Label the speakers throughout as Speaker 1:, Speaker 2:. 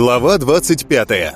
Speaker 1: Глава 25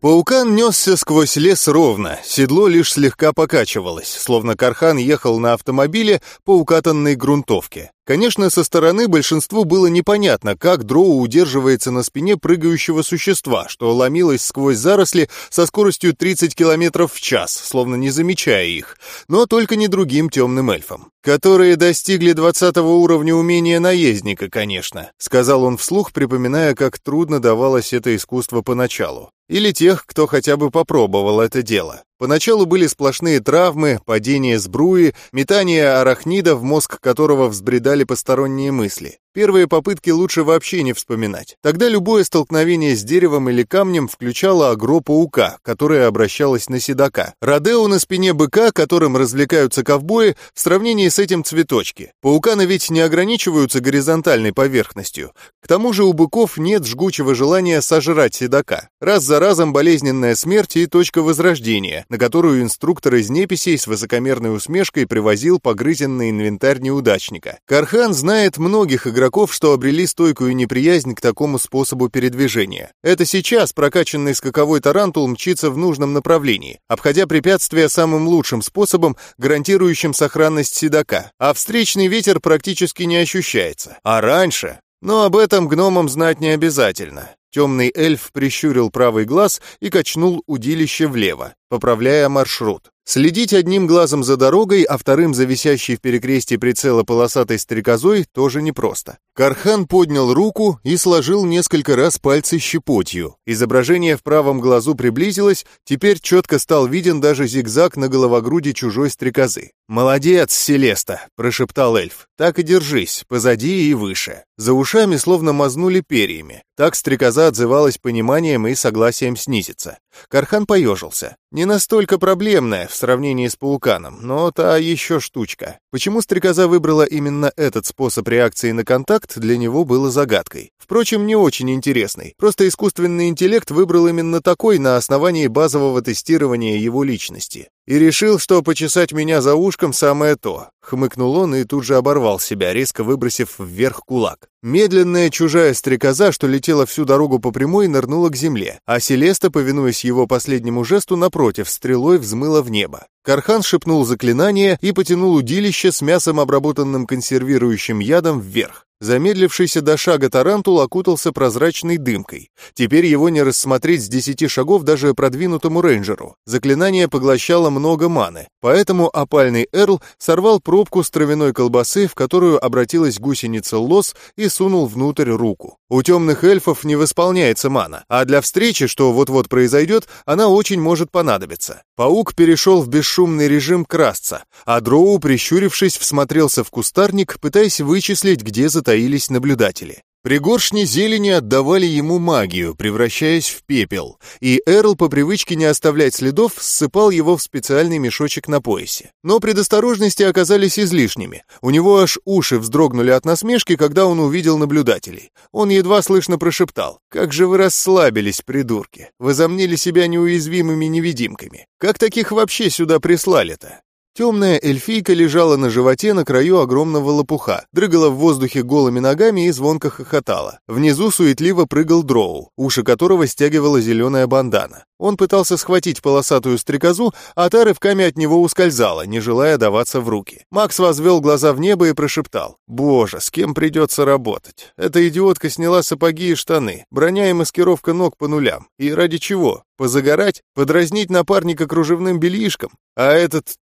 Speaker 1: Паукан несся сквозь лес ровно, седло лишь слегка покачивалось, словно Кархан ехал на автомобиле по укатанной грунтовке. Конечно, со стороны большинству было непонятно, как дроу удерживается на спине прыгающего существа, что ломилось сквозь заросли со скоростью 30 км в час, словно не замечая их, но только не другим темным эльфам. «Которые достигли 20 уровня умения наездника, конечно», сказал он вслух, припоминая, как трудно давалось это искусство поначалу. Или тех, кто хотя бы попробовал это дело. Поначалу были сплошные травмы, падение с бруи, метание арахнида, в мозг которого взбредали посторонние мысли. Первые попытки лучше вообще не вспоминать. Тогда любое столкновение с деревом или камнем включало агро паука, которая обращалась на седока. Родео на спине быка, которым развлекаются ковбои, в сравнении с этим цветочки. Пауканы ведь не ограничиваются горизонтальной поверхностью. К тому же у быков нет жгучего желания сожрать седока. Раз за разом болезненная смерть и точка возрождения, на которую инструктор из неписей с высокомерной усмешкой привозил погрызенный инвентарь неудачника. Кархан знает многих игроков игроков, что обрели стойкую неприязнь к такому способу передвижения. Это сейчас прокачанный скаковой тарантул мчится в нужном направлении, обходя препятствия самым лучшим способом, гарантирующим сохранность седока, а встречный ветер практически не ощущается. А раньше... Но об этом гномам знать не обязательно. Темный эльф прищурил правый глаз и качнул удилище влево, поправляя маршрут. Следить одним глазом за дорогой, а вторым за висящей в перекрестии прицела полосатой стрекозой тоже непросто. Кархан поднял руку и сложил несколько раз пальцы щепотью. Изображение в правом глазу приблизилось, теперь четко стал виден даже зигзаг на головогруди чужой стрекозы. «Молодец, Селеста!» — прошептал эльф. «Так и держись, позади и выше». За ушами словно мазнули перьями. Так стрекоза отзывалась пониманием и согласием снизиться. Кархан поежился. Не настолько проблемная в сравнении с пауканом, но та еще штучка. Почему стрекоза выбрала именно этот способ реакции на контакт, для него было загадкой. Впрочем, не очень интересной. Просто искусственный интеллект выбрал именно такой на основании базового тестирования его личности. И решил, что почесать меня за ушком самое то. Хмыкнул он и тут же оборвал себя, резко выбросив вверх кулак. Медленная чужая стрекоза, что летела всю дорогу по прямой, нырнула к земле, а Селеста, повинуясь его последнему жесту, напротив, стрелой взмыла в небо. Кархан шепнул заклинание и потянул удилище с мясом, обработанным консервирующим ядом, вверх. Замедлившийся до шага тарантул окутался прозрачной дымкой. Теперь его не рассмотреть с десяти шагов даже продвинутому рейнджеру. Заклинание поглощало много маны, поэтому опальный Эрл сорвал пробку с травяной колбасы, в которую обратилась гусеница Лос, и сунул внутрь руку. У темных эльфов не восполняется мана, а для встречи, что вот-вот произойдет, она очень может понадобиться. Паук перешел в бесшумный режим красться, а Дроу, прищурившись, всмотрелся в кустарник, пытаясь вычислить, где затаился таились наблюдатели. Пригоршни зелени отдавали ему магию, превращаясь в пепел, и Эрл по привычке не оставлять следов ссыпал его в специальный мешочек на поясе. Но предосторожности оказались излишними. У него аж уши вздрогнули от насмешки, когда он увидел наблюдателей. Он едва слышно прошептал «Как же вы расслабились, придурки! Возомнили себя неуязвимыми невидимками! Как таких вообще сюда прислали-то?» Темная эльфийка лежала на животе на краю огромного лопуха, дрыгала в воздухе голыми ногами и звонко хохотала. Внизу суетливо прыгал дроу, уши которого стягивала зеленая бандана. Он пытался схватить полосатую стрекозу, а та рывками от него ускользала, не желая даваться в руки. Макс возвел глаза в небо и прошептал. «Боже, с кем придется работать? Эта идиотка сняла сапоги и штаны, броня и маскировка ног по нулям. И ради чего? Позагорать? Подразнить напарника кружевным бельишком? А этот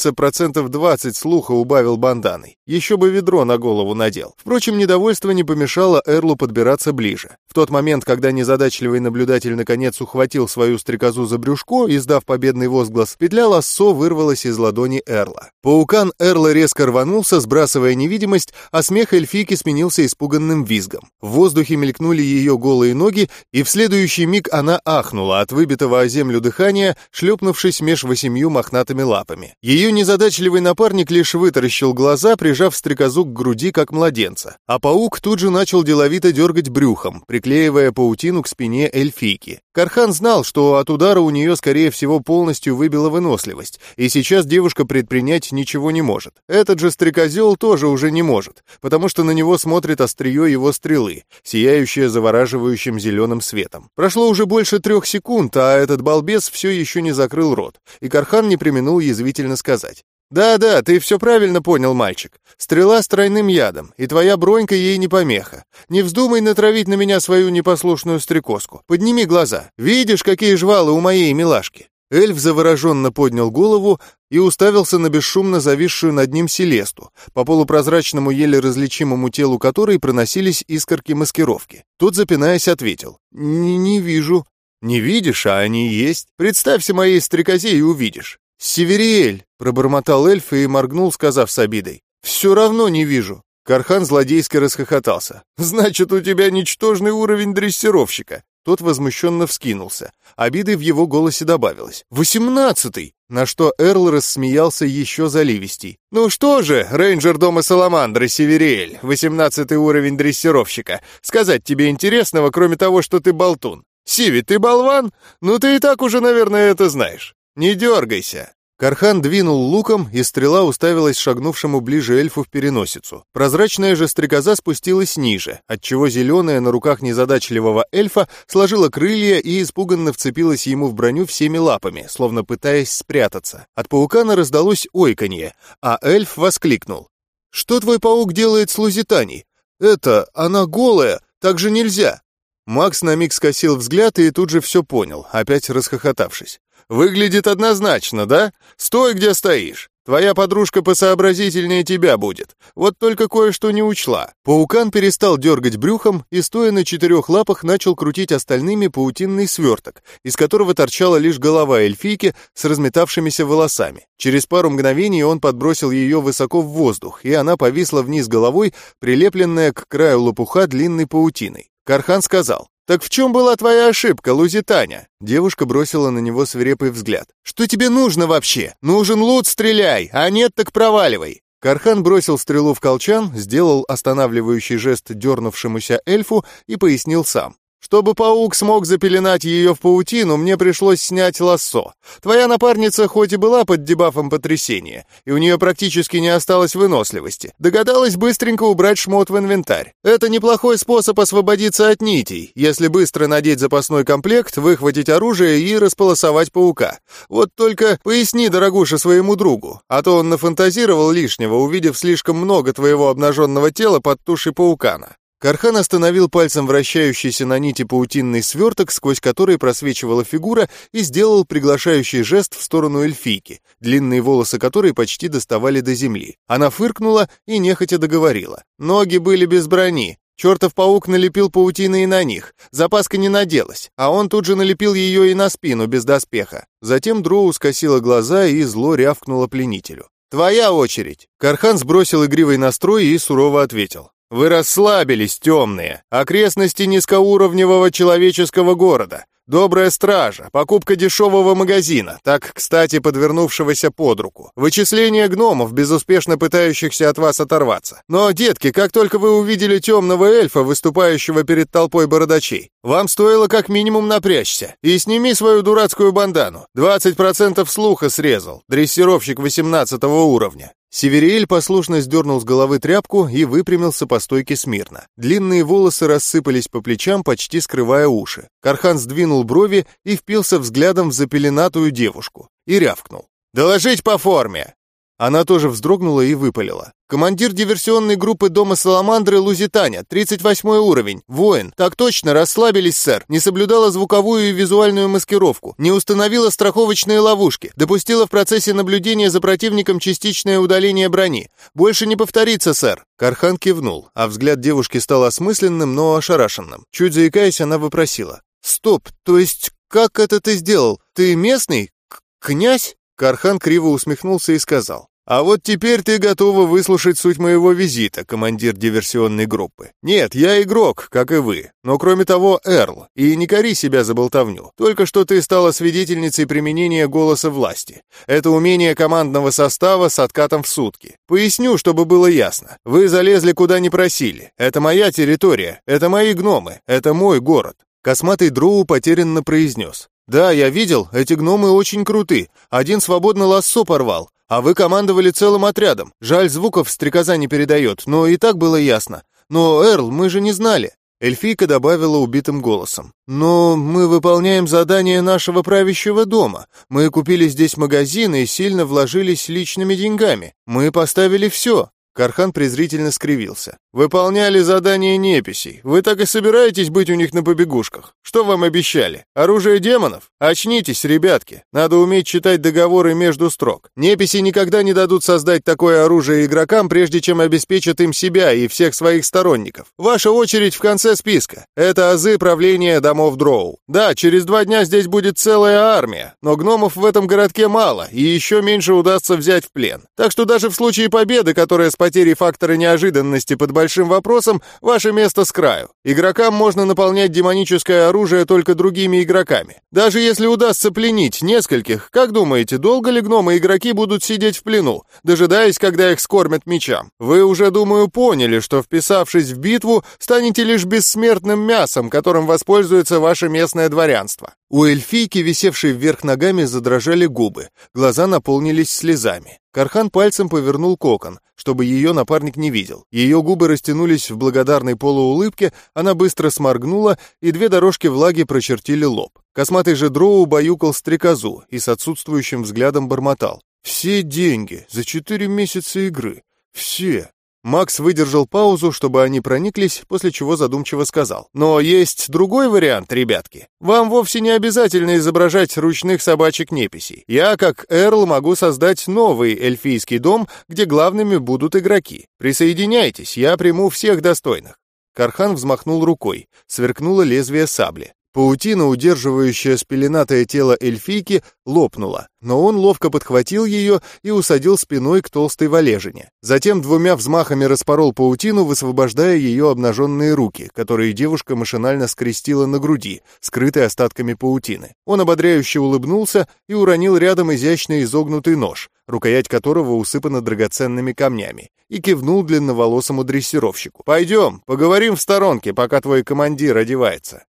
Speaker 1: тупица процентов 20 слуха убавил банданой. Еще бы ведро на голову надел. Впрочем, недовольство не помешало Эрлу подбираться ближе. В тот момент, когда незадачливый наблюдатель наконец ухватил свою стрекозу за брюшко, издав победный возглас, петля лассо вырвалась из ладони Эрла. Паукан Эрла резко рванулся, сбрасывая невидимость, а смех эльфийки сменился испуганным визгом. В воздухе мелькнули ее голые ноги, и в следующий миг она ахнула от выбитого о землю дыхания, шлепнувшись меж восемью мохнатыми лапами. Ее Незадачливый напарник лишь вытаращил глаза, прижав стрекозу к груди, как младенца. А паук тут же начал деловито дергать брюхом, приклеивая паутину к спине эльфийки. Кархан знал, что от удара у нее, скорее всего, полностью выбила выносливость, и сейчас девушка предпринять ничего не может. Этот же стрекозел тоже уже не может, потому что на него смотрит острие его стрелы, сияющее завораживающим зеленым светом. Прошло уже больше трех секунд, а этот балбес все еще не закрыл рот, и Кархан не применул язвительно решительно сказать. «Да-да, ты все правильно понял, мальчик. Стрела с тройным ядом, и твоя бронька ей не помеха. Не вздумай натравить на меня свою непослушную стрекозку. Подними глаза. Видишь, какие жвалы у моей милашки?» Эльф завороженно поднял голову и уставился на бесшумно зависшую над ним Селесту, по полупрозрачному еле различимому телу которой проносились искорки маскировки. Тот, запинаясь, ответил. «Не, не вижу». «Не видишь, а они есть. Представься моей стрекозе и увидишь. «Севериэль!» — пробормотал эльф и моргнул, сказав с обидой. «Все равно не вижу». Кархан злодейски расхохотался. «Значит, у тебя ничтожный уровень дрессировщика». Тот возмущенно вскинулся. Обидой в его голосе добавилось. «Восемнадцатый!» На что Эрл рассмеялся еще заливистей. «Ну что же, рейнджер дома Саламандры Севериэль, восемнадцатый уровень дрессировщика. Сказать тебе интересного, кроме того, что ты болтун. Сиви, ты болван? Ну ты и так уже, наверное, это знаешь. «Не дергайся!» Кархан двинул луком, и стрела уставилась шагнувшему ближе эльфу в переносицу. Прозрачная же стрекоза спустилась ниже, отчего зеленая на руках незадачливого эльфа сложила крылья и испуганно вцепилась ему в броню всеми лапами, словно пытаясь спрятаться. От паукана раздалось ойканье, а эльф воскликнул. «Что твой паук делает с Лузитаней? Это, она голая, так же нельзя!» Макс на миг скосил взгляд и тут же все понял, опять расхохотавшись. Выглядит однозначно, да? Стой, где стоишь. Твоя подружка посообразительнее тебя будет. Вот только кое-что не учла. Паукан перестал дергать брюхом и, стоя на четырех лапах, начал крутить остальными паутинный сверток, из которого торчала лишь голова эльфийки с разметавшимися волосами. Через пару мгновений он подбросил ее высоко в воздух, и она повисла вниз головой, прилепленная к краю лопуха длинной паутиной. Кархан сказал, «Так в чем была твоя ошибка, Лузитаня?» Девушка бросила на него свирепый взгляд. «Что тебе нужно вообще? Нужен лут, стреляй, а нет, так проваливай!» Кархан бросил стрелу в колчан, сделал останавливающий жест дернувшемуся эльфу и пояснил сам. Чтобы паук смог запеленать ее в паутину, мне пришлось снять лассо. Твоя напарница хоть и была под дебафом потрясения, и у нее практически не осталось выносливости, догадалась быстренько убрать шмот в инвентарь. Это неплохой способ освободиться от нитей, если быстро надеть запасной комплект, выхватить оружие и располосовать паука. Вот только поясни, дорогуша, своему другу, а то он нафантазировал лишнего, увидев слишком много твоего обнаженного тела под тушей паукана. Кархан остановил пальцем вращающийся на нити паутинный сверток, сквозь который просвечивала фигура, и сделал приглашающий жест в сторону эльфийки, длинные волосы которой почти доставали до земли. Она фыркнула и нехотя договорила. Ноги были без брони. Чертов паук налепил паутины и на них. Запаска не наделась, а он тут же налепил ее и на спину, без доспеха. Затем Дроу скосила глаза и зло рявкнула пленителю. «Твоя очередь!» Кархан сбросил игривый настрой и сурово ответил. Вы расслабились, темные. Окрестности низкоуровневого человеческого города. Добрая стража, покупка дешевого магазина, так, кстати, подвернувшегося под руку. Вычисление гномов, безуспешно пытающихся от вас оторваться. Но, детки, как только вы увидели темного эльфа, выступающего перед толпой бородачей, вам стоило как минимум напрячься. И сними свою дурацкую бандану. 20% слуха срезал. Дрессировщик 18 уровня. Севериэль послушно сдернул с головы тряпку и выпрямился по стойке смирно. Длинные волосы рассыпались по плечам, почти скрывая уши. Кархан сдвинул брови и впился взглядом в запеленатую девушку. И рявкнул. «Доложить по форме!» Она тоже вздрогнула и выпалила. «Командир диверсионной группы дома Саламандры Лузитаня, 38 уровень, воин. Так точно, расслабились, сэр. Не соблюдала звуковую и визуальную маскировку, не установила страховочные ловушки, допустила в процессе наблюдения за противником частичное удаление брони. Больше не повторится, сэр». Кархан кивнул, а взгляд девушки стал осмысленным, но ошарашенным. Чуть заикаясь, она вопросила. «Стоп, то есть как это ты сделал? Ты местный? К князь?» Кархан криво усмехнулся и сказал. А вот теперь ты готова выслушать суть моего визита, командир диверсионной группы. Нет, я игрок, как и вы. Но кроме того, Эрл. И не кори себя за болтовню. Только что ты стала свидетельницей применения голоса власти. Это умение командного состава с откатом в сутки. Поясню, чтобы было ясно. Вы залезли куда не просили. Это моя территория. Это мои гномы. Это мой город. Косматый Дроу потерянно произнес. «Да, я видел, эти гномы очень круты. Один свободно лассо порвал. А вы командовали целым отрядом. Жаль, звуков стрекоза не передает, но и так было ясно. Но, Эрл, мы же не знали. Эльфийка добавила убитым голосом. «Но мы выполняем задание нашего правящего дома. Мы купили здесь магазин и сильно вложились личными деньгами. Мы поставили все. Кархан презрительно скривился. «Выполняли задание неписей. Вы так и собираетесь быть у них на побегушках? Что вам обещали? Оружие демонов? Очнитесь, ребятки. Надо уметь читать договоры между строк. Неписи никогда не дадут создать такое оружие игрокам, прежде чем обеспечат им себя и всех своих сторонников. Ваша очередь в конце списка. Это азы правления домов Дроу. Да, через два дня здесь будет целая армия, но гномов в этом городке мало, и еще меньше удастся взять в плен. Так что даже в случае победы, которая потерей фактора неожиданности под большим вопросом, ваше место с краю. Игрокам можно наполнять демоническое оружие только другими игроками. Даже если удастся пленить нескольких, как думаете, долго ли гномы-игроки будут сидеть в плену, дожидаясь, когда их скормят мечам? Вы уже, думаю, поняли, что, вписавшись в битву, станете лишь бессмертным мясом, которым воспользуется ваше местное дворянство. У эльфийки, висевшей вверх ногами, задрожали губы, глаза наполнились слезами. Кархан пальцем повернул кокон, чтобы ее напарник не видел. Ее губы растянулись в благодарной полуулыбке, она быстро сморгнула, и две дорожки влаги прочертили лоб. Косматый же дроу баюкал стрекозу и с отсутствующим взглядом бормотал. «Все деньги за четыре месяца игры. Все. Макс выдержал паузу, чтобы они прониклись, после чего задумчиво сказал. «Но есть другой вариант, ребятки. Вам вовсе не обязательно изображать ручных собачек-неписей. Я, как Эрл, могу создать новый эльфийский дом, где главными будут игроки. Присоединяйтесь, я приму всех достойных». Кархан взмахнул рукой, сверкнуло лезвие сабли. Паутина, удерживающая спеленатое тело эльфийки, лопнула, но он ловко подхватил ее и усадил спиной к толстой валежине. Затем двумя взмахами распорол паутину, высвобождая ее обнаженные руки, которые девушка машинально скрестила на груди, скрытой остатками паутины. Он ободряюще улыбнулся и уронил рядом изящно изогнутый нож, рукоять которого усыпана драгоценными камнями, и кивнул длинноволосому дрессировщику. «Пойдем, поговорим в сторонке, пока твой командир одевается».